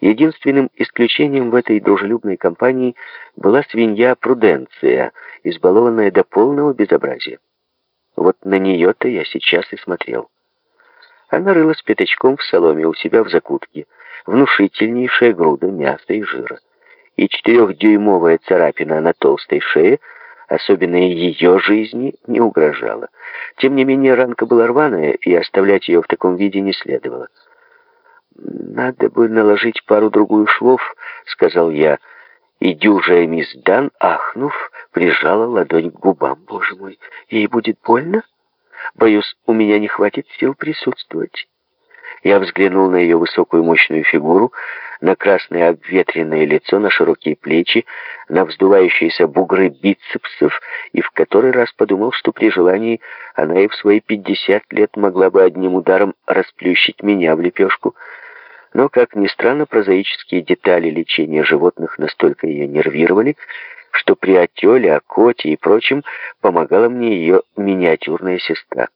Единственным исключением в этой дружелюбной компании была свинья Пруденция, избалованная до полного безобразия. Вот на нее-то я сейчас и смотрел. Она рылась пятачком в соломе у себя в закутке, внушительнейшая груда мяса и жира. И четырехдюймовая царапина на толстой шее особенно ее жизни не угрожала. Тем не менее, ранка была рваная, и оставлять ее в таком виде не следовало. «Надо бы наложить пару-другую швов», — сказал я, и дюжая мисс Дан, ахнув, прижала ладонь к губам. «Боже мой, ей будет больно? Боюсь, у меня не хватит сил присутствовать». Я взглянул на ее высокую мощную фигуру, на красное обветренное лицо, на широкие плечи, на вздувающиеся бугры бицепсов, и в который раз подумал, что при желании она и в свои пятьдесят лет могла бы одним ударом расплющить меня в лепешку. Но, как ни странно, прозаические детали лечения животных настолько ее нервировали, что при отеле, окоте и прочем помогала мне ее миниатюрная сестра.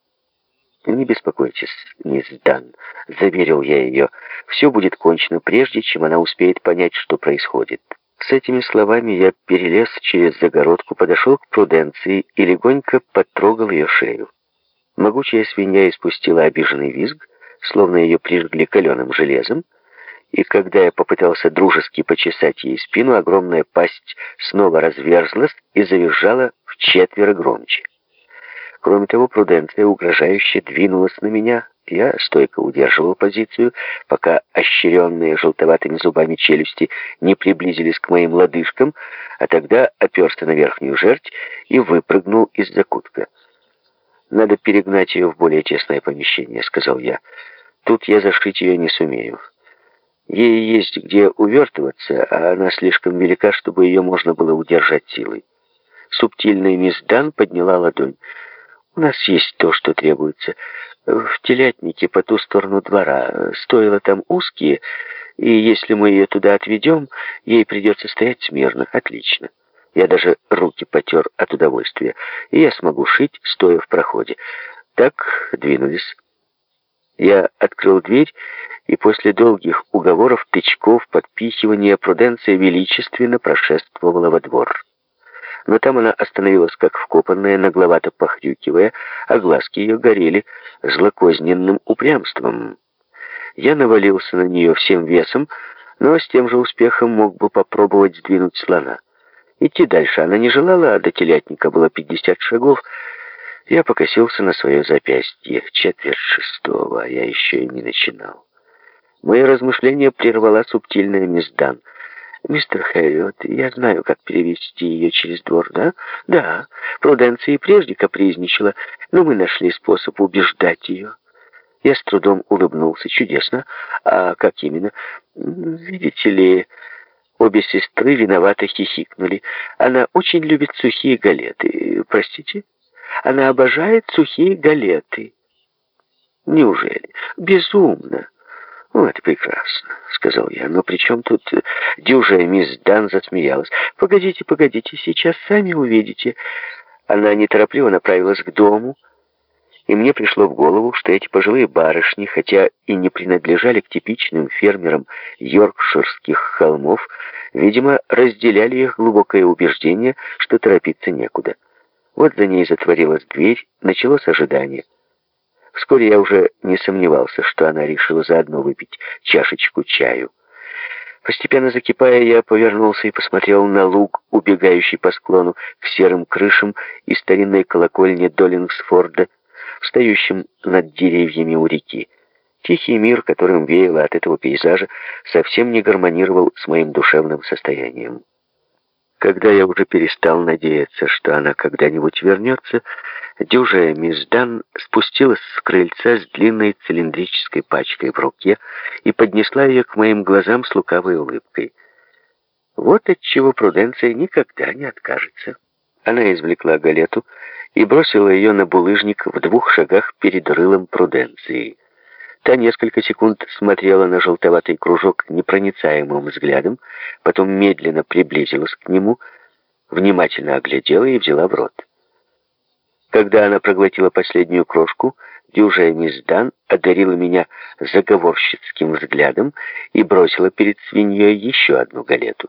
«Не беспокойтесь, мисс Дан», — заверил я ее. «Все будет кончено, прежде чем она успеет понять, что происходит». С этими словами я перелез через загородку, подошел к Пруденции и легонько потрогал ее шею. Могучая свинья испустила обиженный визг, словно ее прижгли каленым железом, и когда я попытался дружески почесать ей спину, огромная пасть снова разверзлась и завизжала в четверо громче. Кроме того, Пруденция угрожающе двинулась на меня. Я стойко удерживал позицию, пока ощеренные желтоватыми зубами челюсти не приблизились к моим лодыжкам, а тогда оперся на верхнюю жерть и выпрыгнул из закутка. «Надо перегнать ее в более тесное помещение», — сказал я. «Тут я зашить ее не сумею. Ей есть где увертываться, а она слишком велика, чтобы ее можно было удержать силой». Субтильная мисс Дан подняла ладонь. У нас есть то, что требуется. В телятнике по ту сторону двора. Стоило там узкие, и если мы ее туда отведем, ей придется стоять смирно. Отлично. Я даже руки потер от удовольствия, и я смогу шить, стоя в проходе. Так двинулись. Я открыл дверь, и после долгих уговоров, тычков, подпихивания Пруденция величественно прошествовала во двор но там она остановилась как вкопанная, нагловато похрюкивая, а глазки ее горели злокозненным упрямством. Я навалился на нее всем весом, но с тем же успехом мог бы попробовать сдвинуть слона. Идти дальше она не желала, а до телятника было пятьдесят шагов. Я покосился на свое запястье. Четверть шестого, а я еще и не начинал. Мои размышления прервала субтильная мисс Дан — «Мистер Хэрриот, я знаю, как перевести ее через двор, да?» «Да, Пруденция и прежде капризничала, но мы нашли способ убеждать ее». Я с трудом улыбнулся. «Чудесно. А как именно?» «Видите ли...» Обе сестры виновато хихикнули. «Она очень любит сухие галеты. Простите?» «Она обожает сухие галеты». «Неужели?» «Безумно!» «Ну, это прекрасно», — сказал я. «Но при чем тут...» э, Дюжая мисс Дан засмеялась. «Погодите, погодите, сейчас сами увидите». Она неторопливо направилась к дому, и мне пришло в голову, что эти пожилые барышни, хотя и не принадлежали к типичным фермерам йоркширских холмов, видимо, разделяли их глубокое убеждение, что торопиться некуда. Вот за ней затворилась дверь, началось ожидание. Вскоре я уже не сомневался, что она решила заодно выпить чашечку чаю. Постепенно закипая, я повернулся и посмотрел на луг, убегающий по склону к серым крышам и старинной колокольне Доллингсфорда, встающим над деревьями у реки. Тихий мир, которым веяло от этого пейзажа, совсем не гармонировал с моим душевным состоянием. Когда я уже перестал надеяться, что она когда-нибудь вернется, Дюжая мисс Дан спустилась с крыльца с длинной цилиндрической пачкой в руке и поднесла ее к моим глазам с лукавой улыбкой. Вот от чего Пруденция никогда не откажется. Она извлекла галету и бросила ее на булыжник в двух шагах перед рылом Пруденции. Та несколько секунд смотрела на желтоватый кружок непроницаемым взглядом, потом медленно приблизилась к нему, внимательно оглядела и взяла в рот. Когда она проглотила последнюю крошку, Дюжая Низдан одарила меня заговорщицким взглядом и бросила перед свиньей еще одну галету.